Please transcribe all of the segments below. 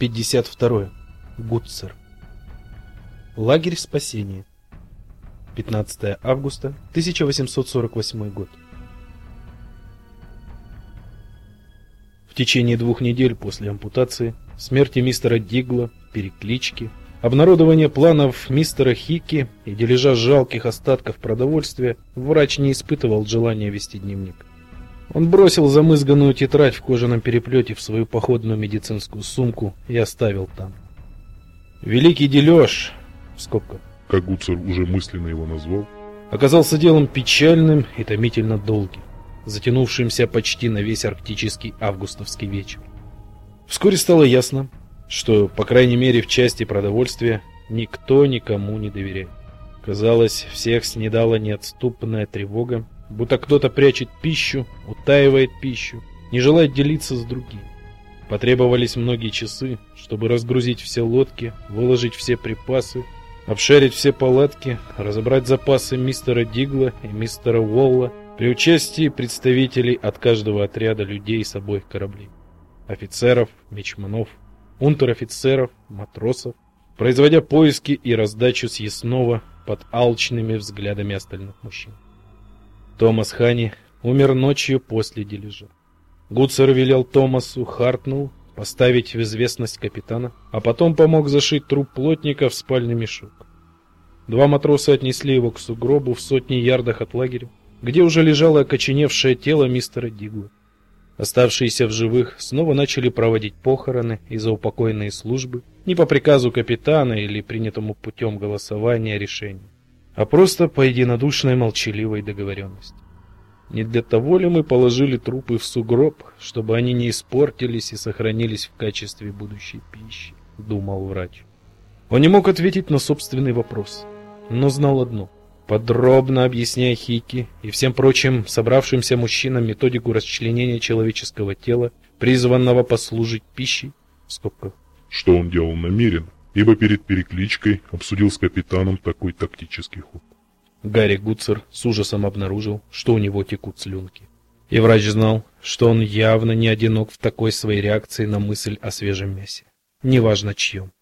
52. Гутцер. Лагерь спасения. 15 августа 1848 год. В течение двух недель после ампутации, смерти мистера Дигла, переклички, обнародования планов мистера Хики и дележа жалких остатков продовольствия, врач не испытывал желания вести дневник. Он бросил замызганную тетрадь в кожаном переплете в свою походную медицинскую сумку и оставил там. Великий дележ, в скобках, как Гуцер уже мысленно его назвал, оказался делом печальным и томительно долгим, затянувшимся почти на весь арктический августовский вечер. Вскоре стало ясно, что, по крайней мере, в части продовольствия никто никому не доверяет. Казалось, всех снедала неотступная тревога будто кто-то прячет пищу, утаивает пищу, не желает делиться с другими. Потребовались многие часы, чтобы разгрузить все лодки, выложить все припасы, обшарить все палатки, разобрать запасы мистера Дигла и мистера Уолла при участии представителей от каждого отряда людей с обоих кораблей. Офицеров, мичманов, унтер-офицеров, матросов, производя поиски и раздачу съестного под алчными взглядами остальных мужчин. Томас Хани умер ночью после дележа. Гуцер велел Томасу Хартнул поставить в известность капитана, а потом помог зашить труп плотника в спальный мешок. Два матроса отнесли его к сугробу в сотни ярдах от лагеря, где уже лежало окоченевшее тело мистера Дигла. Оставшиеся в живых снова начали проводить похороны и заупокойные службы не по приказу капитана или принятому путем голосования решения а просто по единодушной молчаливой договоренности. Не для того ли мы положили трупы в сугроб, чтобы они не испортились и сохранились в качестве будущей пищи, думал врач. Он не мог ответить на собственный вопрос, но знал одно: подробно объясняя Хики и всем прочим собравшимся мужчинам методику расчленения человеческого тела, призванного послужить пищей, в скобках, что он делал намеренно, ибо перед перекличкой обсудил с капитаном такой тактический ход. Гарри Гуцер с ужасом обнаружил, что у него текут слюнки. И врач знал, что он явно не одинок в такой своей реакции на мысль о свежем мясе, неважно чьем.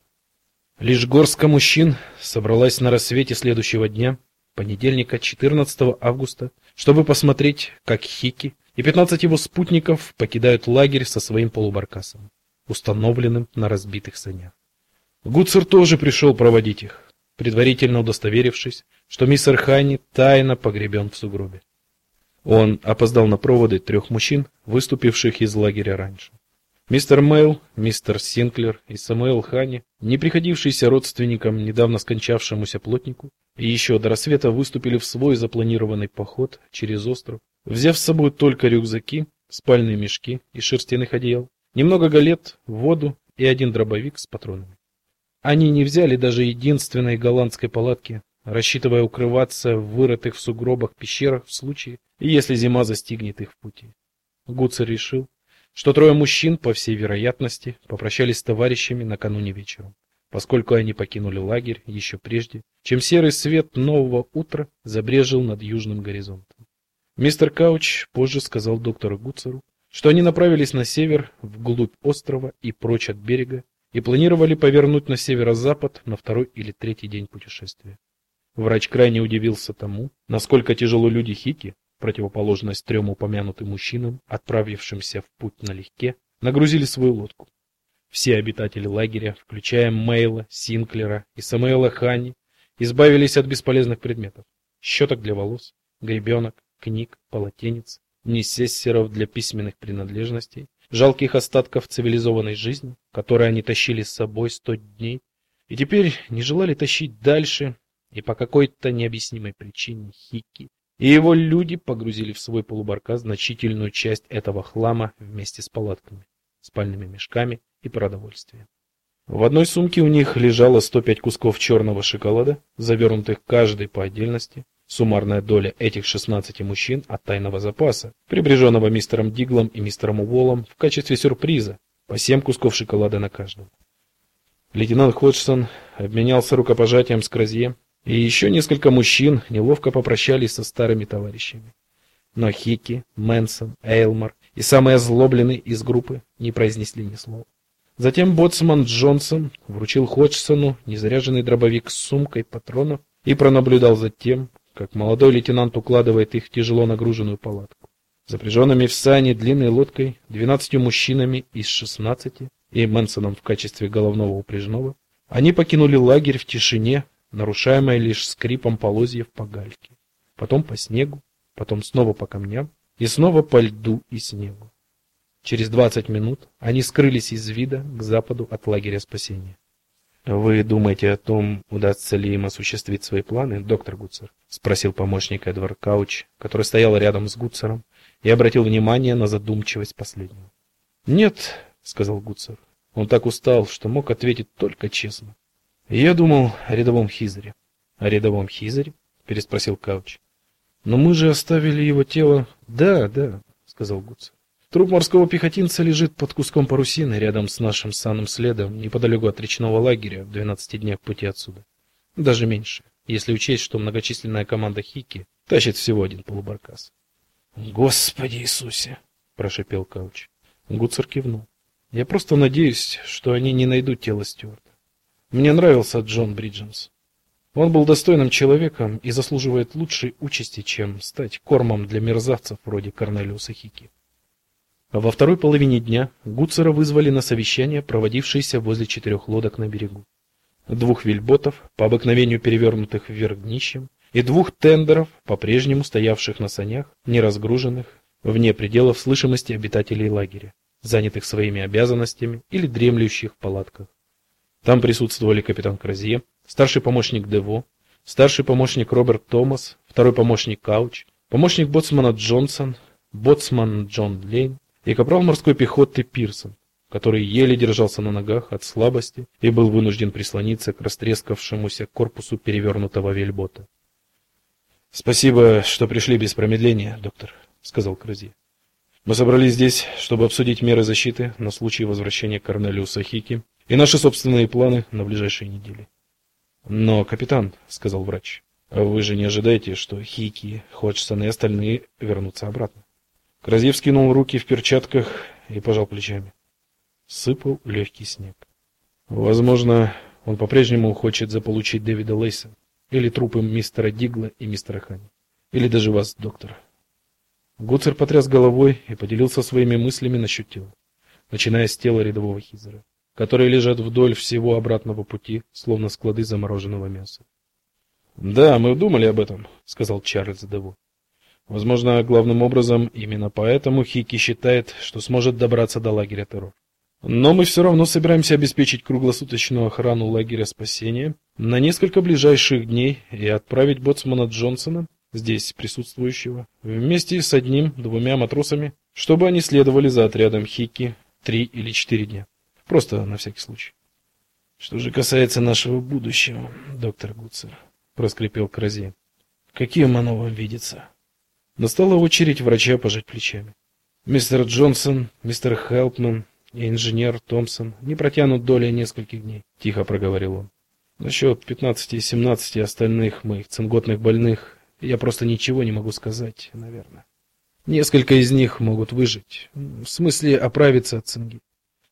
Лишь горстка мужчин собралась на рассвете следующего дня, понедельника, 14 августа, чтобы посмотреть, как Хики и 15 его спутников покидают лагерь со своим полубаркасом, установленным на разбитых санях. Гуцер тоже пришел проводить их, предварительно удостоверившись, что мистер Ханни тайно погребен в сугробе. Он опоздал на проводы трех мужчин, выступивших из лагеря раньше. Мистер Мэйл, мистер Синклер и Самуэл Ханни, не приходившиеся родственникам недавно скончавшемуся плотнику, и еще до рассвета выступили в свой запланированный поход через остров, взяв с собой только рюкзаки, спальные мешки и шерстяных одеял, немного галет, воду и один дробовик с патронами. Они не взяли даже единственной голландской палатки, рассчитывая укрываться в вырытых в сугробах пещерах в случае, если зима застигнет их в пути. Гуцер решил, что трое мужчин, по всей вероятности, попрощались с товарищами накануне вечером, поскольку они покинули лагерь еще прежде, чем серый свет нового утра забрежил над южным горизонтом. Мистер Кауч позже сказал доктору Гуцеру, что они направились на север, вглубь острова и прочь от берега, и планировали повернуть на северо-запад на второй или третий день путешествия. Врач крайне удивился тому, насколько тяжело люди Хики, противоположность трем упомянутым мужчинам, отправившимся в путь налегке, нагрузили свою лодку. Все обитатели лагеря, включая Мейла, Синклера и Самуэла Хани, избавились от бесполезных предметов: щеток для волос, гребенок, книг, полотенец, несессеров для письменных принадлежностей, жалких остатков цивилизованной жизни, которые они тащили с собой сто дней, и теперь не желали тащить дальше, и по какой-то необъяснимой причине Хики и его люди погрузили в свой полубаркас значительную часть этого хлама вместе с палатками, спальными мешками и продовольствием. В одной сумке у них лежало 105 кусков черного шоколада, завернутых каждый по отдельности, Суммарная доля этих 16 мужчин от тайного запаса, прибреженного мистером Диглом и мистером Уоллом в качестве сюрприза, по 7 кусков шоколада на каждого. Лейтенант Ходжсон обменялся рукопожатием с Кразье, и еще несколько мужчин неловко попрощались со старыми товарищами. Но Хики, Мэнсон, Эйлмар и самый озлобленный из группы не произнесли ни слова. Затем боцман Джонсон вручил Ходжсону незаряженный дробовик с сумкой патронов и пронаблюдал за тем, как молодой лейтенант укладывает их в тяжело нагруженную палатку. Запряженными в сани длинной лодкой двенадцатью мужчинами из шестнадцати и Мэнсоном в качестве головного упряжного, они покинули лагерь в тишине, нарушаемой лишь скрипом полозьев по гальке, потом по снегу, потом снова по камням и снова по льду и снегу. Через двадцать минут они скрылись из вида к западу от лагеря спасения. Вы думаете о том, удастся ли им осуществить свои планы, доктор Гудсир? спросил помощник Эдвард Кауч, который стоял рядом с Гудсиром и обратил внимание на задумчивость последнего. "Нет", сказал Гудсир. Он так устал, что мог ответить только честно. "Я думал о рядовом Хизере". "О рядовом Хизере?" переспросил Кауч. "Но мы же оставили его тело". "Да, да", сказал Гудсир. Труп морского пехотинца лежит под куском парусины рядом с нашим санным следом, неподалеку от речного лагеря, в 12 днях пути отсюда. Даже меньше, если учесть, что многочисленная команда Хики тащит всего один полубаркас. Господи Иисусе, прошипел Кауч. Гудсир кивнул. Я просто надеюсь, что они не найдут тело Стюарта. Мне нравился Джон Бридженс. Он был достойным человеком и заслуживает лучшей участи, чем стать кормом для мерзавцев вроде Корнелиуса Хики. Во второй половине дня Гуцера вызвали на совещание, проводившееся возле четырех лодок на берегу. Двух вельботов, по обыкновению перевернутых вверх днищем, и двух тендеров, по-прежнему стоявших на санях, не разгруженных, вне пределов слышимости обитателей лагеря, занятых своими обязанностями или дремлющих в палатках. Там присутствовали капитан Крозье, старший помощник Дево, старший помощник Роберт Томас, второй помощник Кауч, помощник боцмана Джонсон, боцман Джон Лейн, и капрал морской пехоты Пирсон, который еле держался на ногах от слабости и был вынужден прислониться к растрескавшемуся корпусу перевернутого вельбота. Спасибо, что пришли без промедления, доктор, сказал Крозье. Мы собрались здесь, чтобы обсудить меры защиты на случай возвращения Корнелиуса Хики и наши собственные планы на ближайшие недели. Но, капитан, сказал врач, вы же не ожидаете, что Хики, Ходжсон и остальные вернутся обратно? Кразьев скинул руки в перчатках и пожал плечами. Сыпал легкий снег. Возможно, он по-прежнему хочет заполучить Дэвида Лейса или трупы мистера Дигла и мистера Хани, или даже вас, доктор. Гуцер потряс головой и поделился своими мыслями насчет тела, начиная с тела рядового Хизера, которые лежат вдоль всего обратного пути, словно склады замороженного мяса. "Да, мы думали об этом", сказал Чарльз Дево. Возможно, главным образом именно поэтому Хики считает, что сможет добраться до лагеря террор. Но мы все равно собираемся обеспечить круглосуточную охрану лагеря спасения на несколько ближайших дней и отправить боцмана Джонсона, здесь присутствующего, вместе с одним-двумя матросами, чтобы они следовали за отрядом Хики три или четыре дня. Просто на всякий случай. Что же касается нашего будущего, доктор Гуцер, проскрипел Крази. Каким оно вам видится? Настала очередь врача пожать плечами. Мистер Джонсон, мистер Хелпман и инженер Томпсон не протянут доли нескольких дней, тихо проговорил он. Насчет 15 и 17 остальных моих цинготных больных я просто ничего не могу сказать, наверное. Несколько из них могут выжить, в смысле оправиться от цинги.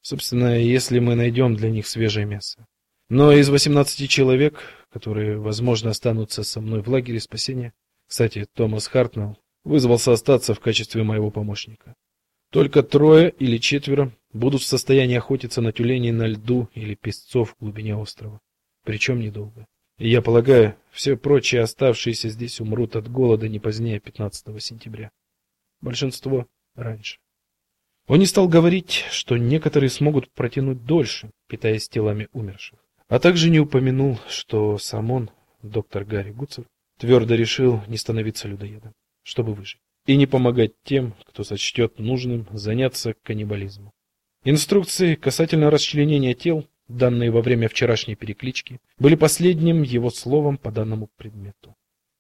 Собственно, если мы найдем для них свежее мясо. Но из 18 человек, которые, возможно, останутся со мной в лагере спасения, кстати, Томас Хартнелл вызвался остаться в качестве моего помощника. Только трое или четверо будут в состоянии охотиться на тюленей на льду или песцов в глубине острова, причем недолго. И я полагаю, все прочие оставшиеся здесь умрут от голода не позднее 15 сентября. Большинство раньше. Он не стал говорить, что некоторые смогут протянуть дольше, питаясь телами умерших, а также не упомянул, что сам он, доктор Гарри Гуцер, твердо решил не становиться людоедом чтобы выжить, и не помогать тем, кто сочтет нужным заняться каннибализмом. Инструкции касательно расчленения тел, данные во время вчерашней переклички, были последним его словом по данному предмету.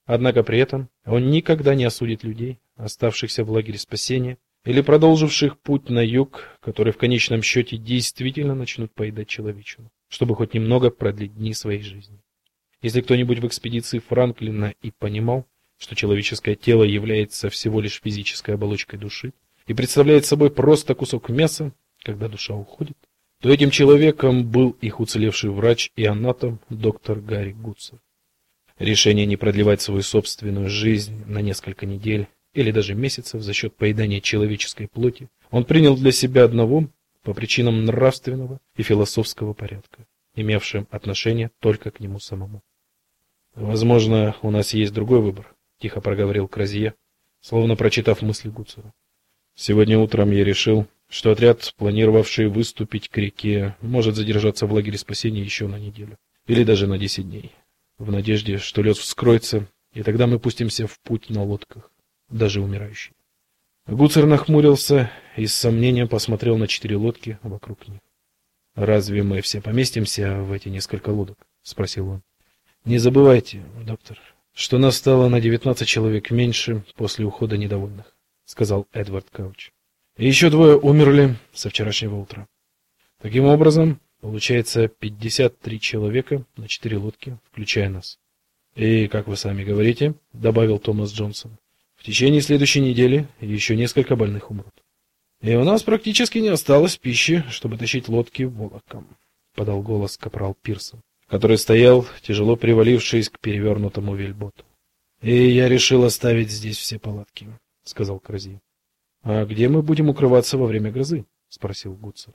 Однако при этом он никогда не осудит людей, оставшихся в лагере спасения или продолживших путь на юг, которые в конечном счете действительно начнут поедать человечину, чтобы хоть немного продлить дни своей жизни. Если кто-нибудь в экспедиции Франклина и понимал, что человеческое тело является всего лишь физической оболочкой души и представляет собой просто кусок мяса, когда душа уходит, то этим человеком был их уцелевший врач и анатом доктор Гарри Гудсер. Решение не продлевать свою собственную жизнь на несколько недель или даже месяцев за счет поедания человеческой плоти он принял для себя одного по причинам нравственного и философского порядка, имевшим отношение только к нему самому. Возможно, у нас есть другой выбор, тихо проговорил Кразье, словно прочитав мысли Гуцера. Сегодня утром я решил, что отряд, планировавший выступить к реке, может задержаться в лагере спасения еще на неделю или даже на 10 дней, в надежде, что лед вскроется, и тогда мы пустимся в путь на лодках, даже умирающие. Гуцер нахмурился и с сомнением посмотрел на четыре лодки вокруг них. Разве мы все поместимся в эти несколько лодок, спросил он. Не забывайте, доктор, что нас стало на 19 человек меньше после ухода недовольных, сказал Эдвард Кауч. И еще двое умерли со вчерашнего утра. Таким образом, получается 53 человека на четыре лодки, включая нас. И, как вы сами говорите, добавил Томас Джонсон, в течение следующей недели еще несколько больных умрут. И у нас практически не осталось пищи, чтобы тащить лодки волоком, подал голос капрал Пирсон, который стоял, тяжело привалившись к перевернутому вельботу. И я решил оставить здесь все палатки, сказал Крази. А где мы будем укрываться во время грозы? спросил Гуцер.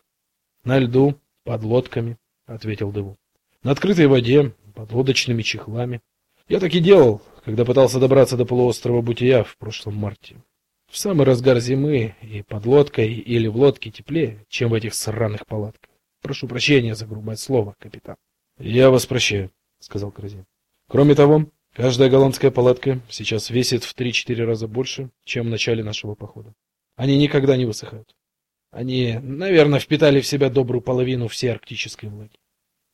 На льду, под лодками, ответил Деву. На открытой воде, под лодочными чехлами. Я так и делал, когда пытался добраться до полуострова Бутия в прошлом марте. В самый разгар зимы и под лодкой или в лодке теплее, чем в этих сраных палатках. Прошу прощения за грубое слово, капитан. Я вас прощаю, сказал Кразин. Кроме того, каждая голландская палатка сейчас весит в 3-4 раза больше, чем в начале нашего похода. Они никогда не высыхают. Они, наверное, впитали в себя добрую половину всей арктической влаги.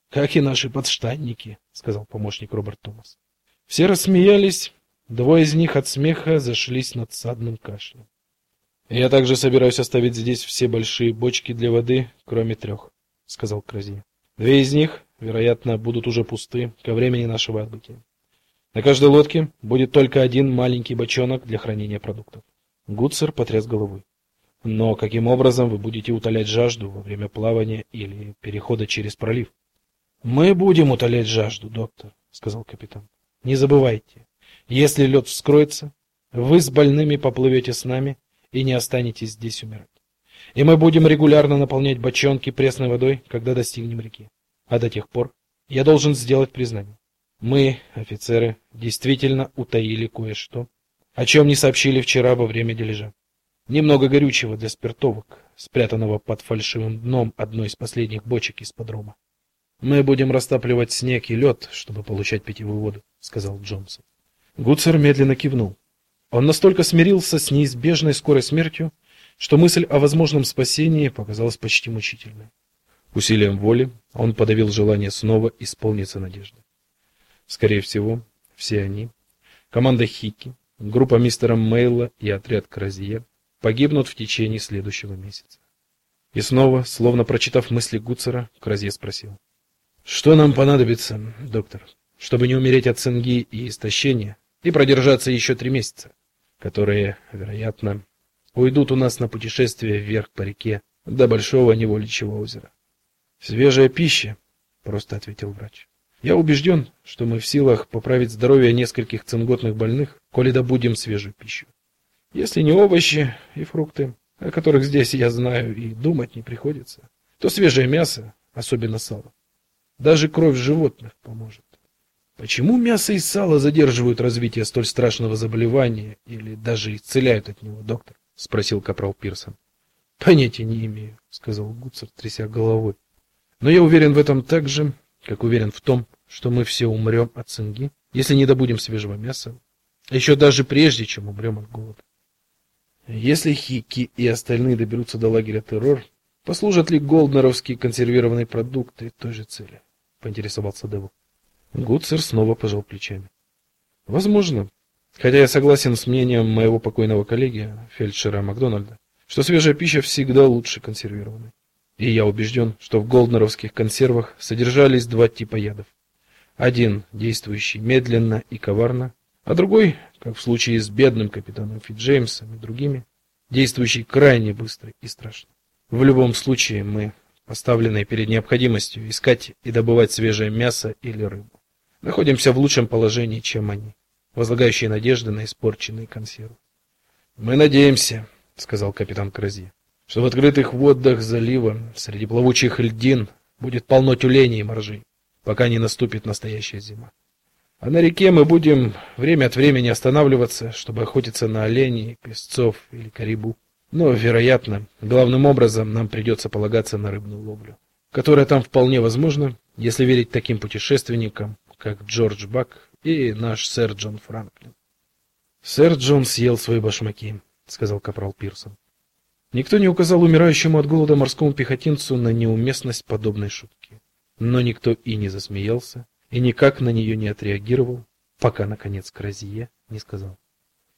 Как и наши подштанники, сказал помощник Роберт Томас. Все рассмеялись, двое из них от смеха зашлись над садным кашлем. Я также собираюсь оставить здесь все большие бочки для воды, кроме трех», — сказал Крази. Две из них, вероятно, будут уже пусты ко времени нашего отбытия. На каждой лодке будет только один маленький бочонок для хранения продуктов. Гуцер потряс головой. Но каким образом вы будете утолять жажду во время плавания или перехода через пролив? Мы будем утолять жажду, доктор, сказал капитан. Не забывайте, если лед вскроется, вы с больными поплывете с нами и не останетесь здесь умирать. И мы будем регулярно наполнять бочонки пресной водой, когда достигнем реки. А до тех пор я должен сделать признание. Мы, офицеры, действительно утаили кое-что, о чем не сообщили вчера во время дележа. Немного горючего для спиртовок, спрятанного под фальшивым дном одной из последних бочек из подрома. Мы будем растапливать снег и лед, чтобы получать питьевую воду, сказал Джонсон. Гуцер медленно кивнул. Он настолько смирился с неизбежной скорой смертью, что мысль о возможном спасении показалась почти мучительной. Усилием воли он подавил желание снова исполниться надежды. Скорее всего, все они, команда Хики, группа мистера Мейла и отряд Кразье погибнут в течение следующего месяца. И снова, словно прочитав мысли Гуцера, Кразье спросил: "Что нам понадобится, доктор, чтобы не умереть от цинги и истощения и продержаться еще три месяца, которые, вероятно, уйдут у нас на путешествие вверх по реке до большого неволичьего озера?" "Свежая пища", просто ответил врач. Я убежден, что мы в силах поправить здоровье нескольких цинготных больных, коли добудем свежую пищу. Если не овощи и фрукты, о которых здесь я знаю и думать не приходится, то свежее мясо, особенно сало. Даже кровь животных поможет. Почему мясо и сало задерживают развитие столь страшного заболевания или даже исцеляют от него, доктор? спросил капрал Пирсон. Понятия не имею, сказал Гуцер, тряся головой. Но я уверен в этом так же, как уверен в том, что мы все умрем от цинги, если не добудем свежего мяса, а еще даже прежде, чем умрем от голода. Если Хики и остальные доберутся до лагеря террор, послужат ли голднеровские консервированные продукты той же цели? поинтересовался Деву. Гуцер снова пожал плечами. Возможно, хотя я согласен с мнением моего покойного коллеги, фельдшера Макдональда, что свежая пища всегда лучше консервированной. И я убежден, что в голднеровских консервах содержались два типа ядов. Один действующий медленно и коварно, а другой, как в случае с бедным капитаном Фитджеймсом и другими, действующий крайне быстро и страшно. В любом случае мы оставленные перед необходимостью искать и добывать свежее мясо или рыбу. Находимся в лучшем положении, чем они, возлагающие надежды на испорченные консервы. Мы надеемся, сказал капитан Крази, что в открытых водах залива среди плавучих льдин будет полно тюленей и моржей, пока не наступит настоящая зима. А на реке мы будем время от времени останавливаться, чтобы охотиться на оленей, песцов или карибу. Но, вероятно, главным образом нам придется полагаться на рыбную ловлю, которая там вполне возможна, если верить таким путешественникам, как Джордж Бак и наш сэр Джон Франклин. Сэр Джон съел свои башмаки, сказал капрал Пирсон. Никто не указал умирающему от голода морскому пехотинцу на неуместность подобной шутки, но никто и не засмеялся, и никак на нее не отреагировал, пока наконец Кразие не сказал: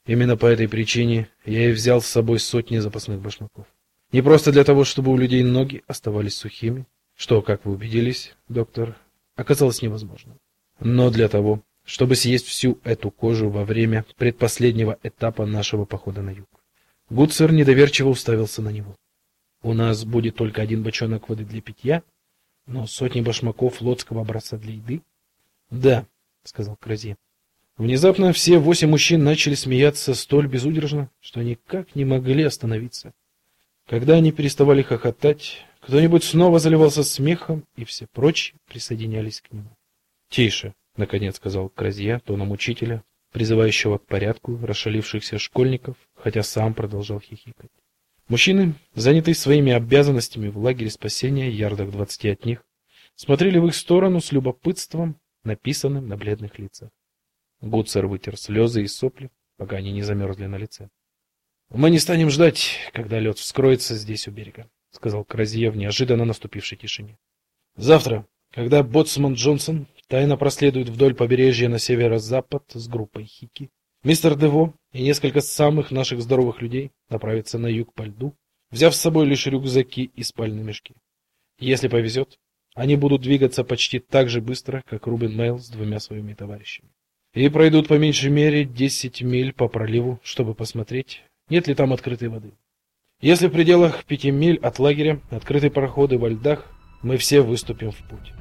Именно по этой причине я и взял с собой сотни запасных башмаков. Не просто для того, чтобы у людей ноги оставались сухими, что, как вы убедились, доктор, оказалось невозможным, но для того, чтобы съесть всю эту кожу во время предпоследнего этапа нашего похода на юг. Гуцер недоверчиво уставился на него. У нас будет только один бочонок воды для питья, но сотни башмаков лодского образца для еды. Да, сказал Крази. Внезапно все восемь мужчин начали смеяться столь безудержно, что никак не могли остановиться. Когда они переставали хохотать, кто-нибудь снова заливался смехом, и все прочие присоединялись к нему. "Тише", наконец сказал Кразья тоном учителя, призывающего к порядку расшалившихся школьников, хотя сам продолжал хихикать. Мужчины, занятые своими обязанностями в лагере спасения, ярдах двадцати от них, смотрели в их сторону с любопытством, написанным на бледных лицах. Гуцер вытер слезы и сопли, пока они не замерзли на лице. Мы не станем ждать, когда лед вскроется здесь у берега, сказал Кразье в неожиданно наступившей тишине. Завтра, когда боцман Джонсон тайно проследует вдоль побережья на северо-запад с группой Хики, мистер Дево и несколько самых наших здоровых людей направятся на юг по льду, взяв с собой лишь рюкзаки и спальные мешки. Если повезет, они будут двигаться почти так же быстро, как Рубен Мейл с двумя своими товарищами и пройдут по меньшей мере 10 миль по проливу, чтобы посмотреть, нет ли там открытой воды. Если в пределах пяти миль от лагеря открыты проходы во льдах, мы все выступим в путь.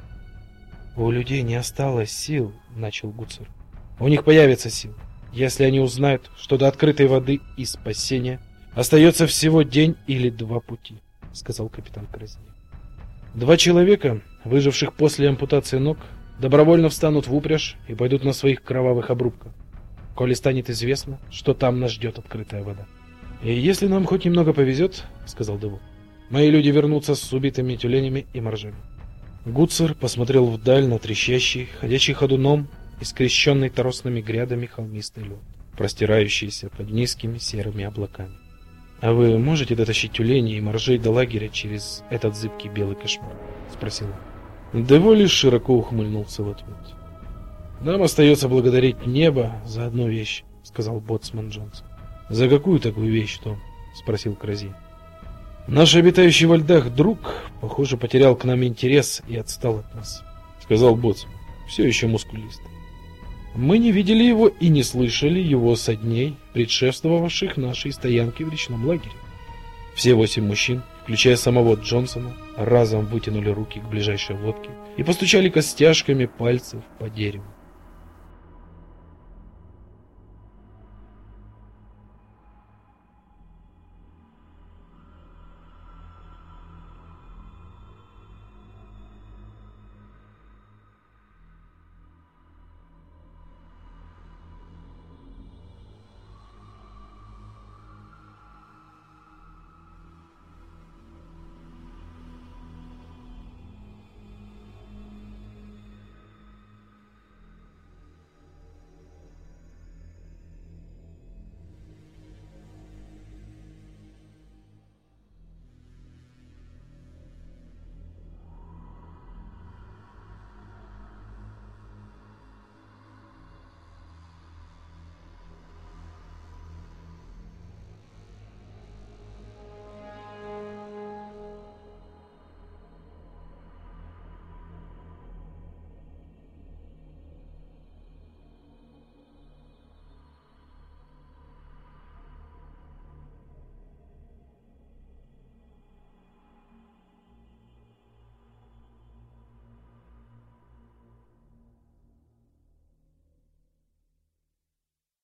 У людей не осталось сил, начал Гуцер. У них появится сил, если они узнают, что до открытой воды и спасения остается всего день или два пути, сказал капитан Краснев. Два человека, выживших после ампутации ног, добровольно встанут в упряжь и пойдут на своих кровавых обрубках, коли станет известно, что там нас ждет открытая вода. И если нам хоть немного повезет, сказал Деву, мои люди вернутся с убитыми тюленями и моржами. Гуцер посмотрел вдаль на трещащий, ходячий ходуном и скрещенный торосными грядами холмистый лед, простирающийся под низкими серыми облаками. А вы можете дотащить тюленей и моржей до лагеря через этот зыбкий белый кошмар, спросил он. Деволи широко ухмыльнулся в ответ. Нам остается благодарить небо за одну вещь, сказал боцман Джонс. За какую такую вещь, Том? спросил Крази. Наш обитающий во льдах друг, похоже, потерял к нам интерес и отстал от нас, сказал боцман, все еще мускулистый. Мы не видели его и не слышали его со дней, предшествовавших нашей стоянке в речном лагере. Все восемь мужчин включая самого Джонсона, разом вытянули руки к ближайшей лодке и постучали костяшками пальцев по дереву.